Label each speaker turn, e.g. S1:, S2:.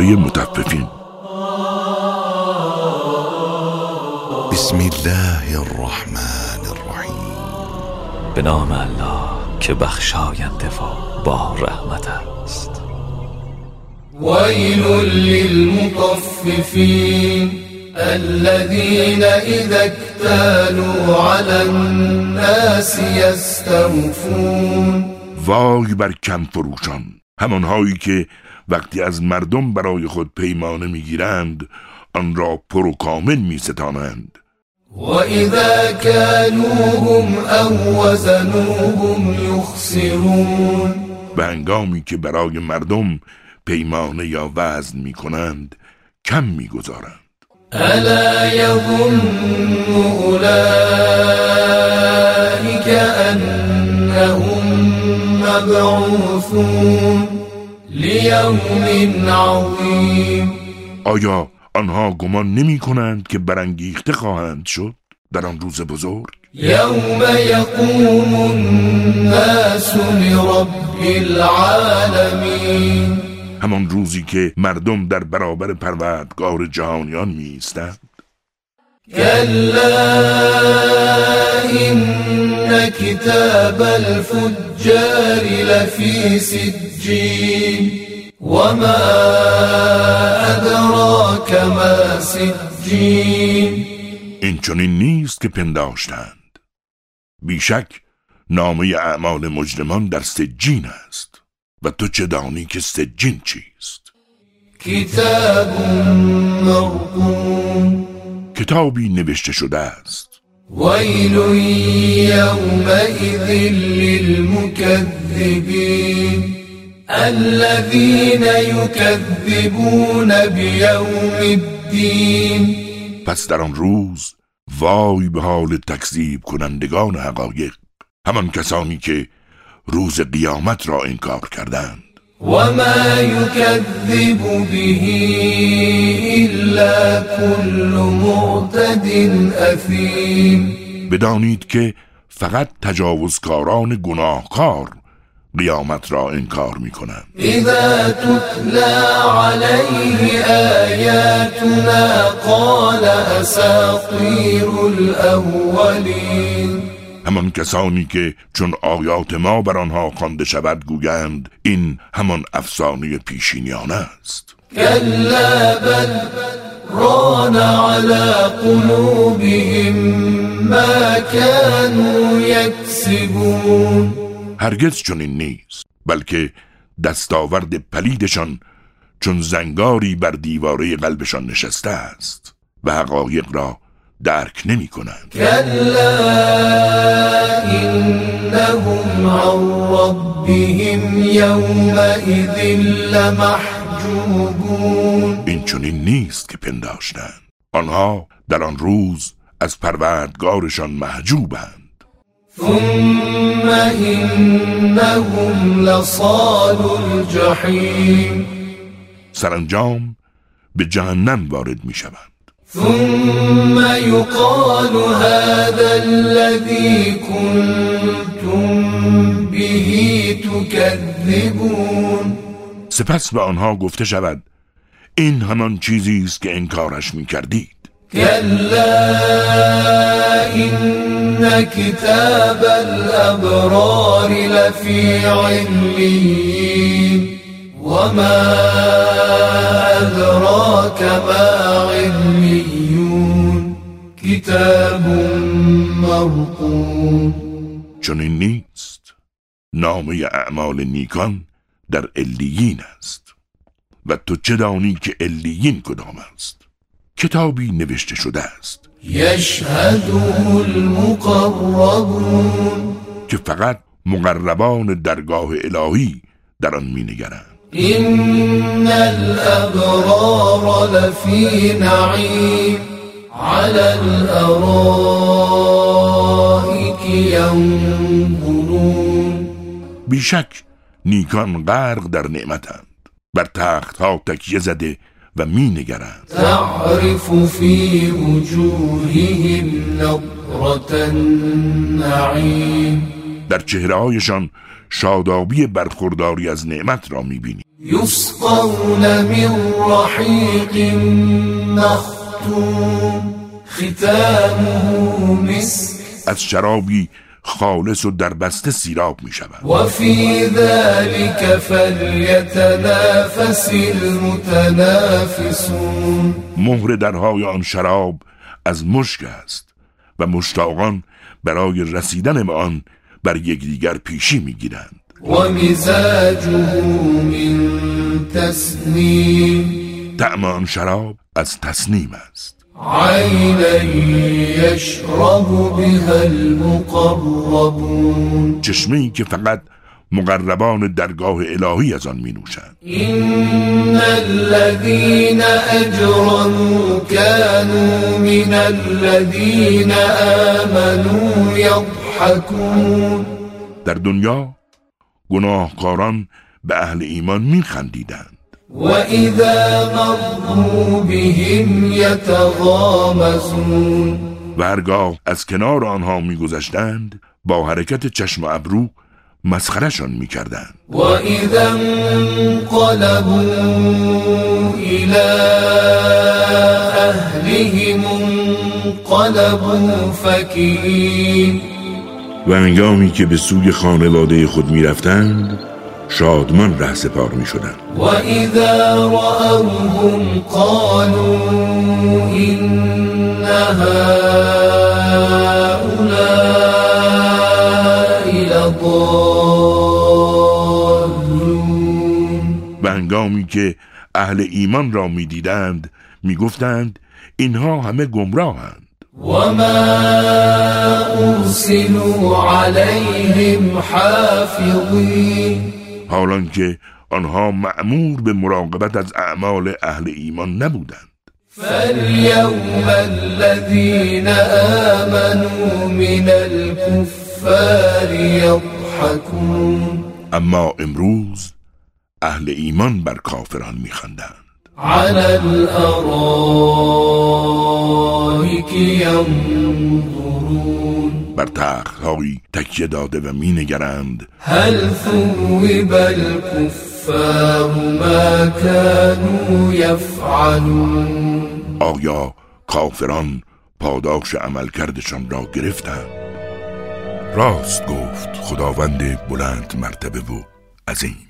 S1: سوره متففین.
S2: بسم الله الرحمن الرحیم.
S3: به نام الله که بخشاینده و با رحمت است.
S4: ويل للمطففين الذين إذا اكتالوا على الناس يستوفون
S1: وای بر کم فروشان همانهایی که وقتی از مردم برای خود پیمانه می‌گیرند آن را پر و کامل میستانند.
S4: وإذا كانوهم أو وزنوهم يخسرون
S1: به هنگامی که برای مردم پیمانه یا وزن می کنند کم می گذارند
S4: ألا يظن أولئك أنهم مبعوثون لیوم عظیم
S1: آیا آنها گمان نمی کنند که برانگیخته خواهند شد در آن روز بزرگ؟
S4: یوم یقوم الناس لرب العالمین.
S1: همان روزی که مردم در برابر پروردگار جهانیان می ایستند
S4: كلا إن كتاب الفجار لفي سجين وما أدراك ما سجين
S1: این چنین نیست که پنداشتند. بیشک نامه اعمال مجرمان در سجین است. و تو چه دانی که سجین چیست؟
S4: کتاب مرقوم.
S1: کتابی نوشته شده است.
S4: ویل یومئذ للمكذبین الذين يكذبون بیوم الدین.
S1: پس در آن روز وای به حال تکذیب کنندگان حقایق همان کسانی که روز قیامت را انکار کردند.
S4: وما يكذب به إلا كل معتد أثيم
S1: بدانید که فقط تجاوزکاران گناهکار قیامت را انکار می کنند
S4: إذا تتلى عليه آياتنا قال أساطير الأولين
S1: همان کسانی که چون آیات ما بر آنها خوانده شود گویند این همان افسانه پیشینیان است.
S4: كلا بل ران على قلوبهم ما كانوا يكسبون
S1: هرگز چنین نیست بلکه دستاورد پلیدشان چون زنگاری بر دیواره قلبشان نشسته است و حقایق را درک نمی کنند.
S4: كلا إنهم عن ربهم يومئذ لمحجوبون.
S1: این چنین نیست که پنداشتند. آنها در آن روز از پروردگارشان محجوبند.
S4: ثم إنهم لصال الجحيم
S1: سرانجام به جهنم وارد می شوند.
S4: ثم يقال هذا الذي كنتم به تكذبون.
S1: سپس به آنها گفته شود این همان چیزی است که انکارش می کردید
S4: كلا إن كتاب الأبرار لفي عليين وما أدراك ما عليون كتاب مرقوم
S1: چون این نیست. نامه اعمال نیکان در الیین است. و تو چه دانی که الیین کدام است؟ کتابی نوشته شده است.
S4: يشهده المقربون
S1: که فقط مقربان درگاه الهی در آن مینگرند.
S4: إن الأبرار لفي نعيم على الأرائك ينظرون.
S1: بیشک نیکان غرق در نعمتند بر تخت ها تکیه زده و مینگرند.
S4: تعرف في وجوههم نظرة النعيم.
S1: در چهره هایشان شادابی برخورداری از نعمت را می‌بینی
S4: يسقون من رحيق مختوم ختامه مسك
S1: از شرابی خالص و در بسته سیراب می شود
S4: وفي ذلك فليتنافس المتنافسون.
S1: مهر درهای آن شراب از مشک است و مشتاقان برای رسیدن به آن بر یکدیگر پیشی می‌گیرند.
S4: ومزاجه من تسنيم
S1: طعم شراب از تصنیم است.
S4: عينا يشرب بها المقربون
S1: چشمه که فقط مقربان درگاه الهی از آن می نوشند
S4: إن الذين أجرموا كانوا من الذين آمنوا يضحكون
S1: در دنیا گناهکاران به اهل ایمان می خندیدند.
S4: وإذا مروا بهم يتغامزون
S1: و هرگاه از کنار آنها میگذشتند با حرکت چشم و ابرو مسخرشان می‌کردند
S4: وإذا انقلبوا إلى أهلهم انقلبوا فكهين
S1: و هنگامی که به سوی خانواده خود می‌رفتند شادمان ره سپار می‌شدند.
S4: وإذا رأوهم قالوا إن هؤلاء لضالون.
S1: و هنگامی که اهل ایمان را می‌دیدند می‌گفتند اینها همه گمراهند.
S4: وما أرسلوا عليهم حافظين
S1: حالان که آنها معمور به مراقبت از اعمال اهل ایمان نبودند.
S4: فاليوم الذين آمنوا من الكفار يضحكون
S1: اما امروز اهل ایمان بر کافران میخندند.
S4: على الأرائك ينظرون.
S1: بر تختهایی تکیه داده و مینگرند.
S4: هل ثوب الكفار ما كانوا يفعلون.
S1: آیا کافران پاداش عملکردشان را گرفتند؟ راست گفت خداوند بلند مرتبه و عظیم.